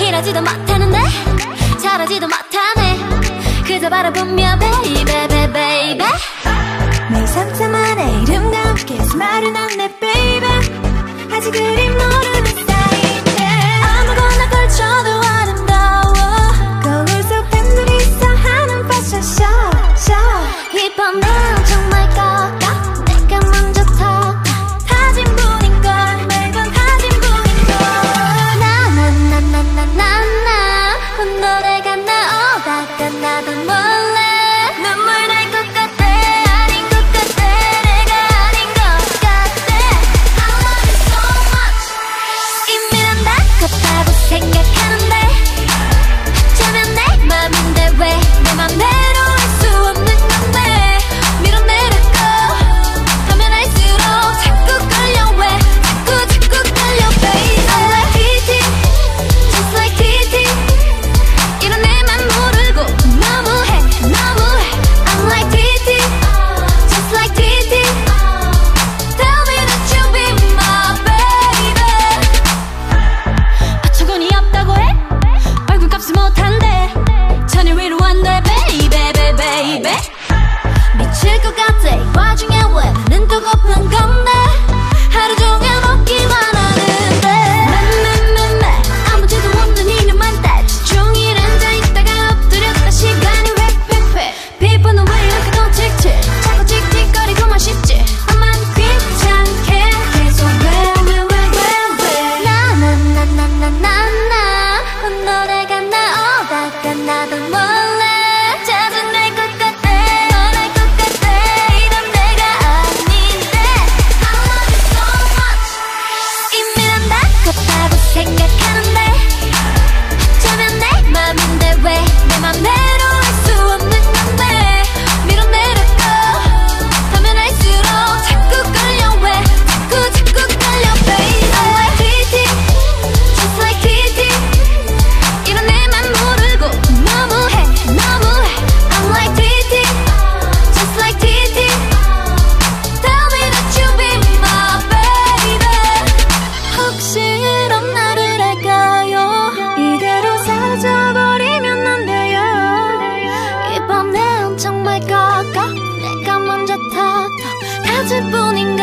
이러지도 못하는데 저러지도 못하네. 그저 바라보며 baby baby 매일 상상만 해 이름과 함께 쓱 말을 놨네 baby 아직 모르는 take a kind 是不宁。